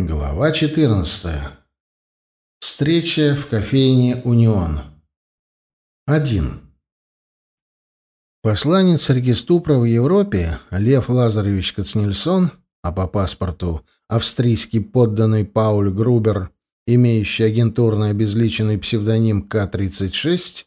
Глава 14. Встреча в кофейне «Унион». 1. Посланец Региступра в Европе Лев Лазаревич Кацнельсон, а по паспорту австрийский подданный Пауль Грубер, имеющий агентурно обезличенный псевдоним К-36,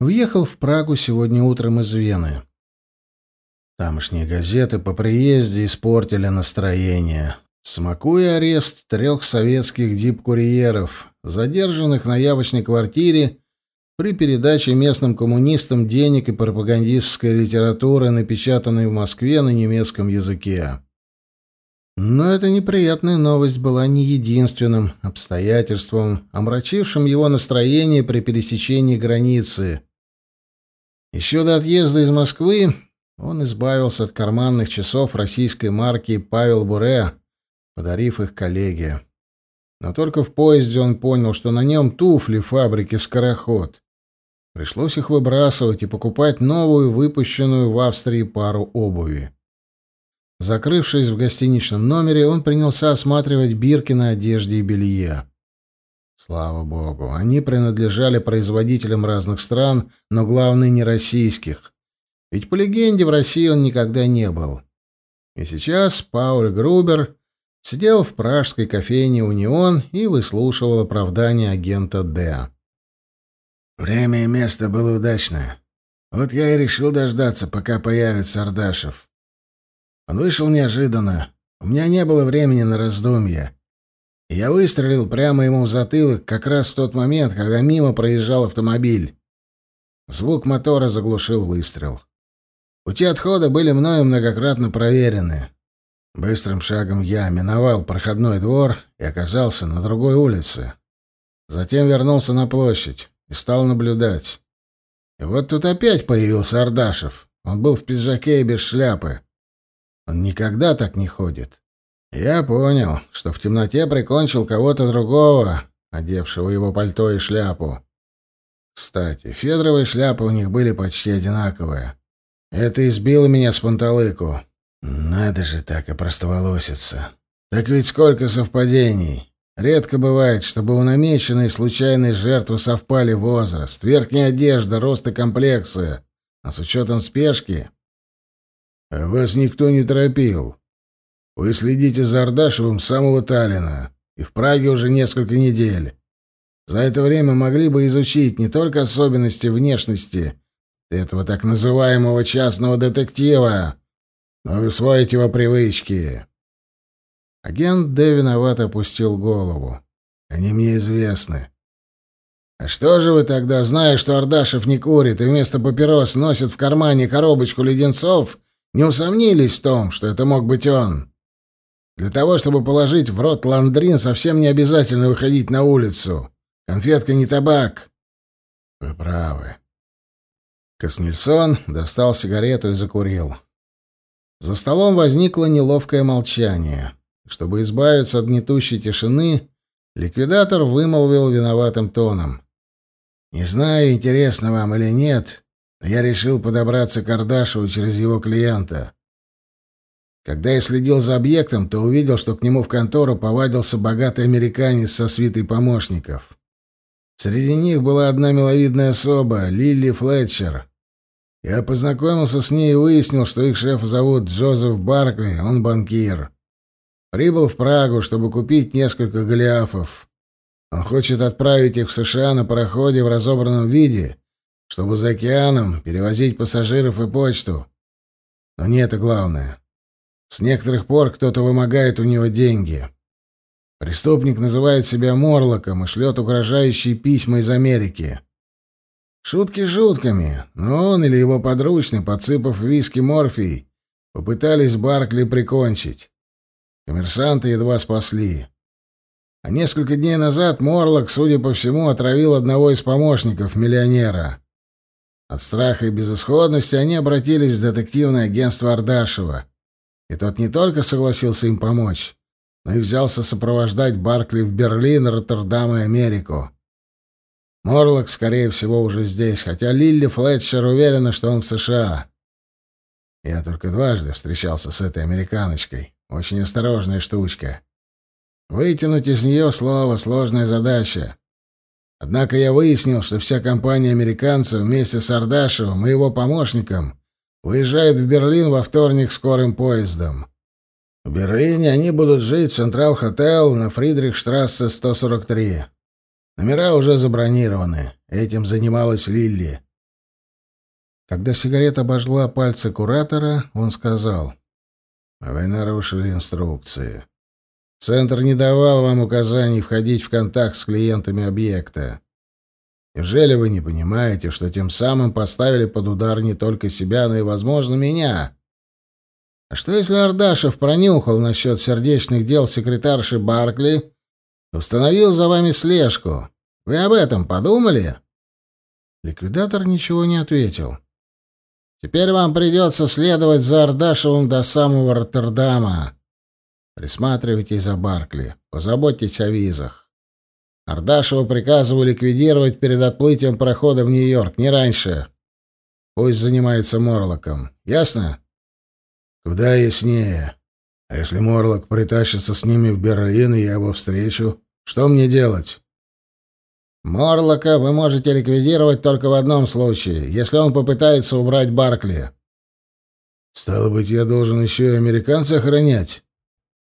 въехал в Прагу сегодня утром из Вены. Тамошние газеты по приезде испортили настроение. Смакуя арест трех советских дипкурьеров, задержанных на явочной квартире при передаче местным коммунистам денег и пропагандистской литературы, напечатанной в Москве на немецком языке. Но эта неприятная новость была не единственным обстоятельством, омрачившим его настроение при пересечении границы. Еще до отъезда из Москвы он избавился от карманных часов российской марки «Павел Буре», подарив их коллеге. Но только в поезде он понял, что на нем туфли фабрики «Скороход». Пришлось их выбрасывать и покупать новую, выпущенную в Австрии пару обуви. Закрывшись в гостиничном номере, он принялся осматривать бирки на одежде и белье. Слава богу, они принадлежали производителям разных стран, но главное не российских. Ведь по легенде в России он никогда не был. И сейчас Пауль Грубер Сидел в пражской кофейне «Унион» и выслушивал оправдание агента Д. Время и место было удачное. Вот я и решил дождаться, пока появится Ардашев. Он вышел неожиданно. У меня не было времени на раздумья. я выстрелил прямо ему в затылок как раз в тот момент, когда мимо проезжал автомобиль. Звук мотора заглушил выстрел. Пути отхода были мною многократно проверены. Быстрым шагом я миновал проходной двор и оказался на другой улице. Затем вернулся на площадь и стал наблюдать. И вот тут опять появился Ардашев. Он был в пиджаке и без шляпы. Он никогда так не ходит. Я понял, что в темноте прикончил кого-то другого, одевшего его пальто и шляпу. Кстати, федровые шляпы у них были почти одинаковые. Это избило меня с панталыку. Надо же так и простоволоситься. Так ведь сколько совпадений. Редко бывает, чтобы у намеченной случайной жертвы совпали возраст, верхняя одежда, рост и комплекция. А с учетом спешки... Вас никто не торопил. Вы следите за Ардашевым с самого Таллина, и в Праге уже несколько недель. За это время могли бы изучить не только особенности внешности этого так называемого частного детектива, но усвоить его привычки. Агент Д виновато опустил голову. Они мне известны. А что же вы тогда, зная, что Ардашев не курит и вместо папирос носит в кармане коробочку леденцов, не усомнились в том, что это мог быть он? Для того, чтобы положить в рот ландрин, совсем не обязательно выходить на улицу. Конфетка не табак. Вы правы. Коснельсон достал сигарету и закурил. За столом возникло неловкое молчание. Чтобы избавиться от гнетущей тишины, ликвидатор вымолвил виноватым тоном. «Не знаю, интересно вам или нет, но я решил подобраться к Ардашеву через его клиента. Когда я следил за объектом, то увидел, что к нему в контору повадился богатый американец со свитой помощников. Среди них была одна миловидная особа, Лилли Флетчер. Я познакомился с ней и выяснил, что их шеф зовут Джозеф Баркли, он банкир. Прибыл в Прагу, чтобы купить несколько голиафов. Он хочет отправить их в США на пароходе в разобранном виде, чтобы за океаном перевозить пассажиров и почту. Но не это главное. С некоторых пор кто-то вымогает у него деньги. Преступник называет себя Морлоком и шлет угрожающие письма из Америки. Шутки шутками, но он или его подручный, подсыпав виски морфий, попытались Баркли прикончить. Коммерсанты едва спасли. А несколько дней назад Морлок, судя по всему, отравил одного из помощников миллионера. От страха и безысходности они обратились в детективное агентство Ардашева. И тот не только согласился им помочь, но и взялся сопровождать Баркли в Берлин, Роттердам и Америку. Морлок, скорее всего, уже здесь, хотя Лилли Флетчер уверена, что он в США. Я только дважды встречался с этой американочкой. Очень осторожная штучка. Вытянуть из нее слово — сложная задача. Однако я выяснил, что вся компания американцев вместе с Ардашевым и его помощником выезжает в Берлин во вторник скорым поездом. В Берлине они будут жить в Централ-Хотел на Фридрихштрассе 143. Номера уже забронированы. Этим занималась Лилли. Когда сигарета обожгла пальцы куратора, он сказал, «Вы нарушили инструкции. Центр не давал вам указаний входить в контакт с клиентами объекта. Неужели вы не понимаете, что тем самым поставили под удар не только себя, но и, возможно, меня? А что если Ардашев пронюхал насчет сердечных дел секретарши Баркли, установил за вами слежку? Вы об этом подумали?» Ликвидатор ничего не ответил. «Теперь вам придется следовать за Ардашевым до самого Роттердама. Присматривайте за Баркли, позаботьтесь о визах. Ардашеву приказываю ликвидировать перед отплытием прохода в Нью-Йорк, не раньше. Пусть занимается Морлоком. Ясно? Куда яснее. А если Морлок притащится с ними в Берлин, и я его встречу, что мне делать? Морлока вы можете ликвидировать только в одном случае, если он попытается убрать Баркли. Стало быть, я должен еще и американца охранять?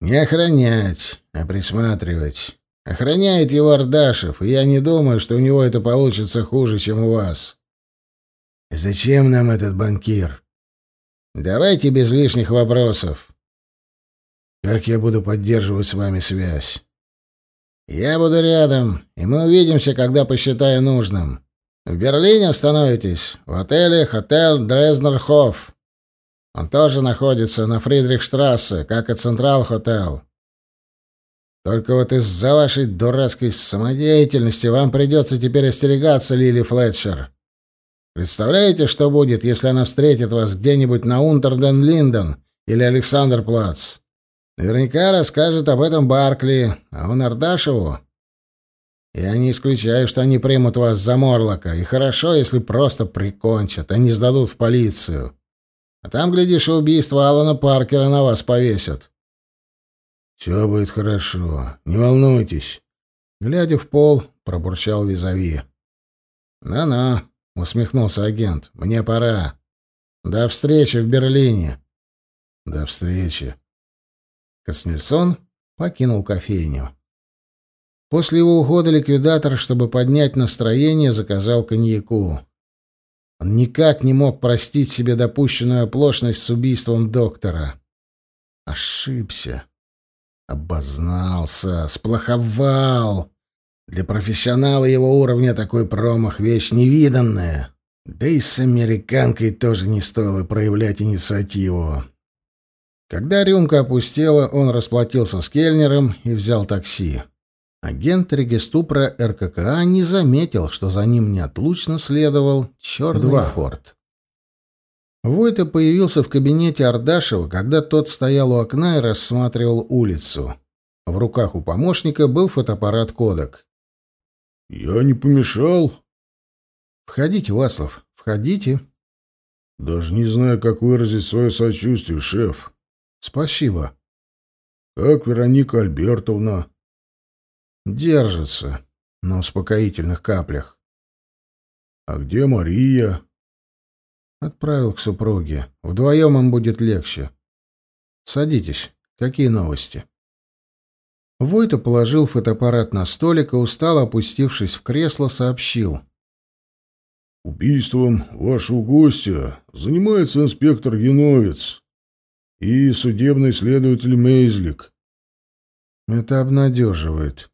Не охранять, а присматривать. Охраняет его Ардашев, и я не думаю, что у него это получится хуже, чем у вас. зачем нам этот банкир? Давайте без лишних вопросов. Как я буду поддерживать с вами связь? Я буду рядом, и мы увидимся, когда посчитаю нужным. В Берлине остановитесь, в отеле «Хотел Дрезнерхоф». Он тоже находится на Фридрихштрассе, как и Централ Хотел. Только вот из-за вашей дурацкой самодеятельности вам придется теперь остерегаться Лили Флетчер. Представляете, что будет, если она встретит вас где-нибудь на Унтерден-Линден или Александр-Плац? Наверняка расскажет об этом Баркли, а он Ардашеву. Я не исключаю, что они примут вас за Морлока, и хорошо, если просто прикончат, а не сдадут в полицию. А там, глядишь, убийство Алана Паркера на вас повесят. Все будет хорошо, не волнуйтесь. Глядя в пол, пробурчал Визави. «На-на», — усмехнулся агент, — «мне пора. До встречи в Берлине». «До встречи». Коснельсон покинул кофейню. После его ухода ликвидатор, чтобы поднять настроение, заказал коньяку. Он никак не мог простить себе допущенную оплошность с убийством доктора. Ошибся. Обознался, сплоховал. Для профессионала его уровня такой промах — вещь невиданная. Да и с американкой тоже не стоило проявлять инициативу. Когда рюмка опустела, он расплатился с кельнером и взял такси. Агент Региступра РККА не заметил, что за ним неотлучно следовал черный Два. форт. Войта появился в кабинете Ардашева, когда тот стоял у окна и рассматривал улицу. В руках у помощника был фотоаппарат «Кодек». «Я не помешал?» «Входите, Васлов, входите». «Даже не знаю, как выразить свое сочувствие, шеф». «Спасибо». «Как Вероника Альбертовна?» Держится на успокоительных каплях. А где Мария? Отправил к супруге. Вдвоем им будет легче. Садитесь. Какие новости? Войта положил фотоаппарат на столик и, устало опустившись в кресло, сообщил. «Убийством вашего гостя занимается инспектор Яновец и судебный следователь Мейзлик». «Это обнадеживает»,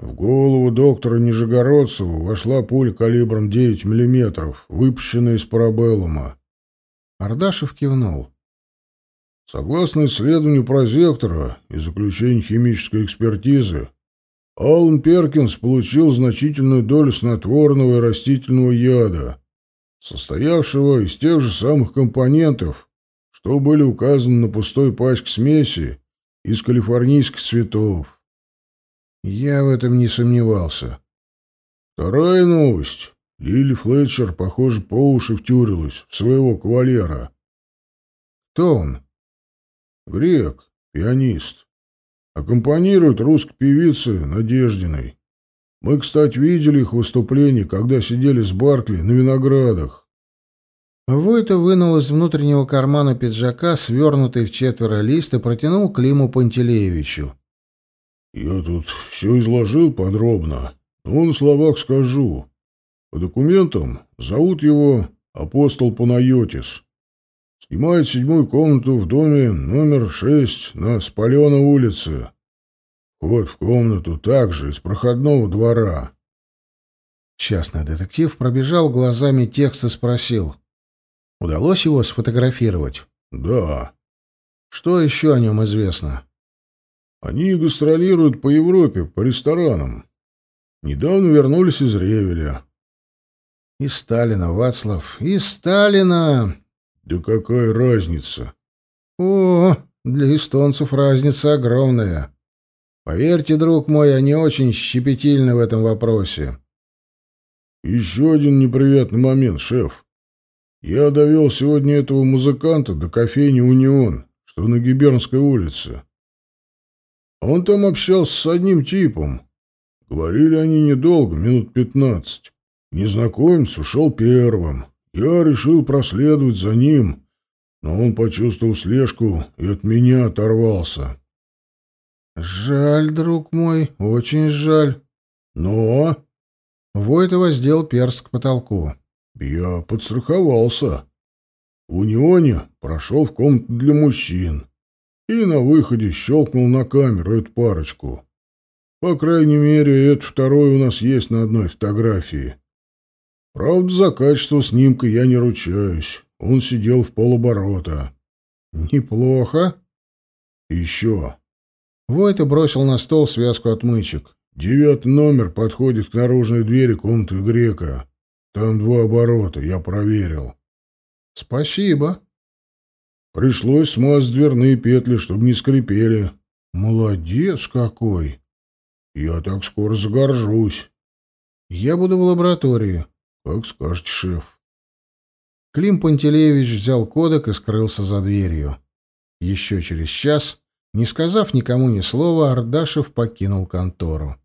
в голову доктора Нижегородцеву вошла пуля калибром 9 мм, выпущенная из парабеллума. Ардашев кивнул. Согласно исследованию прозектора и заключению химической экспертизы, Аллан Перкинс получил значительную долю снотворного и растительного яда, состоявшего из тех же самых компонентов, что были указаны на пустой пачке смеси из калифорнийских цветов. Я в этом не сомневался. Вторая новость. Лили Флетчер, похоже, по уши втюрилась в своего кавалера. Кто он? Грек, пианист. Аккомпанирует русской певице Надеждиной. Мы, кстати, видели их выступление, когда сидели с Баркли на виноградах. Войта вынул из внутреннего кармана пиджака свернутый в четверо лист и протянул Климу Пантелеевичу. «Я тут все изложил подробно, но на словах скажу. По документам зовут его апостол Панайотис. Снимает седьмую комнату в доме номер шесть на Спаленой улице. Вход в комнату также из проходного двора». Частный детектив пробежал глазами текст и спросил. Удалось его сфотографировать? Да. Что еще о нем известно? Они гастролируют по Европе, по ресторанам. Недавно вернулись из Ревеля. И Сталина, Вацлав, и Сталина. Да какая разница? О, для эстонцев разница огромная. Поверьте, друг мой, они очень щепетильны в этом вопросе. Еще один неприятный момент, шеф. Я довел сегодня этого музыканта до кофейни «Унион», что на Гибернской улице. Он там общался с одним типом. Говорили они недолго, минут пятнадцать. Незнакомец ушел первым. Я решил проследовать за ним, но он почувствовал слежку и от меня оторвался. «Жаль, друг мой, очень жаль. Но...» Войт воздел перст к потолку. Я подстраховался. В унионе прошел в комнату для мужчин и на выходе щелкнул на камеру эту парочку. По крайней мере, это второй у нас есть на одной фотографии. Правда, за качество снимка я не ручаюсь. Он сидел в полоборота. Неплохо. Еще. Войта бросил на стол связку отмычек. Девятый номер подходит к наружной двери комнаты Грека. Там два оборота, я проверил. Спасибо. Пришлось смазать дверные петли, чтобы не скрипели. Молодец какой. Я так скоро загоржусь. Я буду в лаборатории. Как скажете, шеф. Клим Пантелеевич взял кодек и скрылся за дверью. Еще через час, не сказав никому ни слова, Ардашев покинул контору.